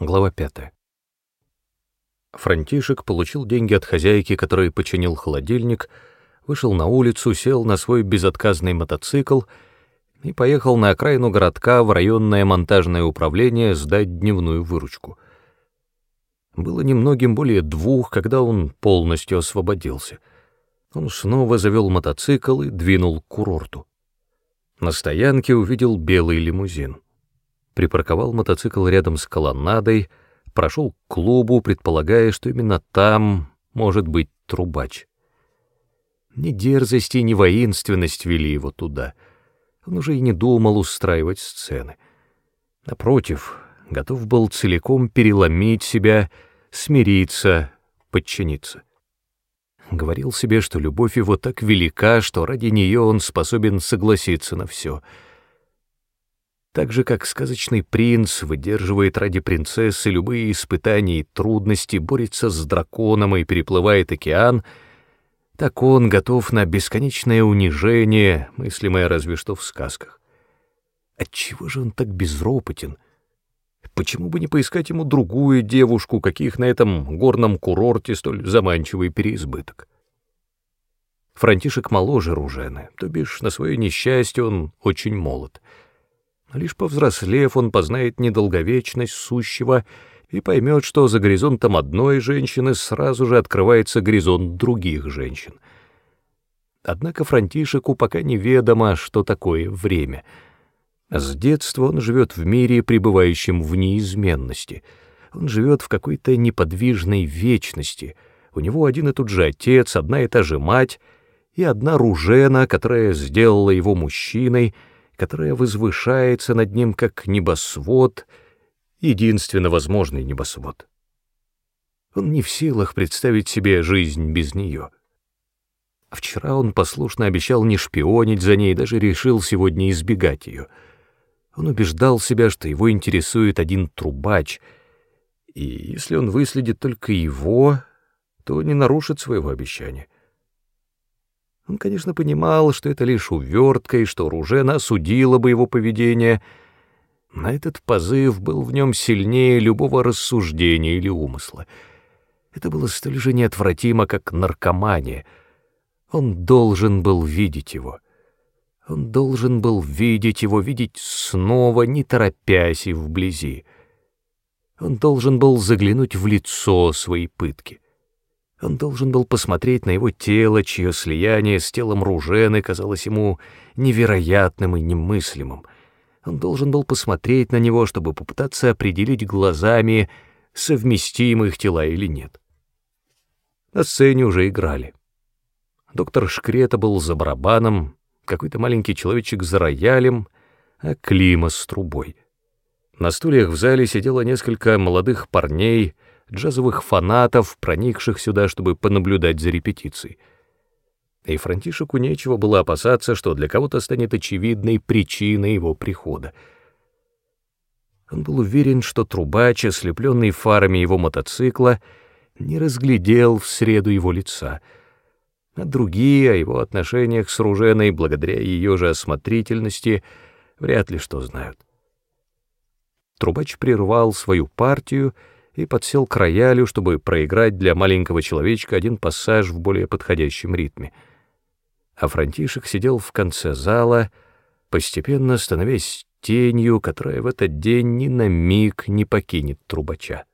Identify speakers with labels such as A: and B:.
A: Глава 5. Франтишек получил деньги от хозяйки, который починил холодильник, вышел на улицу, сел на свой безотказный мотоцикл и поехал на окраину городка в районное монтажное управление сдать дневную выручку. Было немногим более двух, когда он полностью освободился. Он снова завел мотоцикл и двинул к курорту. На стоянке увидел белый лимузин припарковал мотоцикл рядом с колоннадой, прошел к клубу, предполагая, что именно там может быть трубач. Ни дерзость и ни воинственность вели его туда. Он уже и не думал устраивать сцены. Напротив, готов был целиком переломить себя, смириться, подчиниться. Говорил себе, что любовь его так велика, что ради нее он способен согласиться на все — так же, как сказочный принц выдерживает ради принцессы любые испытания и трудности, борется с драконом и переплывает океан, так он готов на бесконечное унижение, мыслимое разве что в сказках. Отчего же он так безропотен? Почему бы не поискать ему другую девушку, каких на этом горном курорте столь заманчивый переизбыток? Франтишек моложе Ружены, то бишь на свое несчастье он очень молод — Лишь повзрослев, он познает недолговечность сущего и поймет, что за горизонтом одной женщины сразу же открывается горизонт других женщин. Однако Франтишеку пока неведомо, что такое время. С детства он живет в мире, пребывающем в неизменности. Он живет в какой-то неподвижной вечности. У него один и тот же отец, одна и та же мать и одна ружена, которая сделала его мужчиной — которая возвышается над ним как небосвод, единственно возможный небосвод. Он не в силах представить себе жизнь без нее. Вчера он послушно обещал не шпионить за ней, даже решил сегодня избегать ее. Он убеждал себя, что его интересует один трубач, и если он выследит только его, то не нарушит своего обещания. Он, конечно, понимал, что это лишь увертка и что Ружена осудила бы его поведение, но этот позыв был в нем сильнее любого рассуждения или умысла. Это было столь же неотвратимо, как наркомания. Он должен был видеть его. Он должен был видеть его, видеть снова, не торопясь и вблизи. Он должен был заглянуть в лицо своей пытки. Он должен был посмотреть на его тело, чье слияние с телом Ружены казалось ему невероятным и немыслимым. Он должен был посмотреть на него, чтобы попытаться определить глазами, совместимы их тела или нет. На сцене уже играли. Доктор Шкрета был за барабаном, какой-то маленький человечек за роялем, а Клима с трубой. На стульях в зале сидело несколько молодых парней — джазовых фанатов, проникших сюда, чтобы понаблюдать за репетицией. И Франтишеку нечего было опасаться, что для кого-то станет очевидной причиной его прихода. Он был уверен, что трубач, ослепленный фарами его мотоцикла, не разглядел в среду его лица, а другие о его отношениях с Руженой, благодаря ее же осмотрительности, вряд ли что знают. Трубач прервал свою партию и подсел к роялю, чтобы проиграть для маленького человечка один пассаж в более подходящем ритме. А Франтишек сидел в конце зала, постепенно становясь тенью, которая в этот день ни на миг не покинет трубача.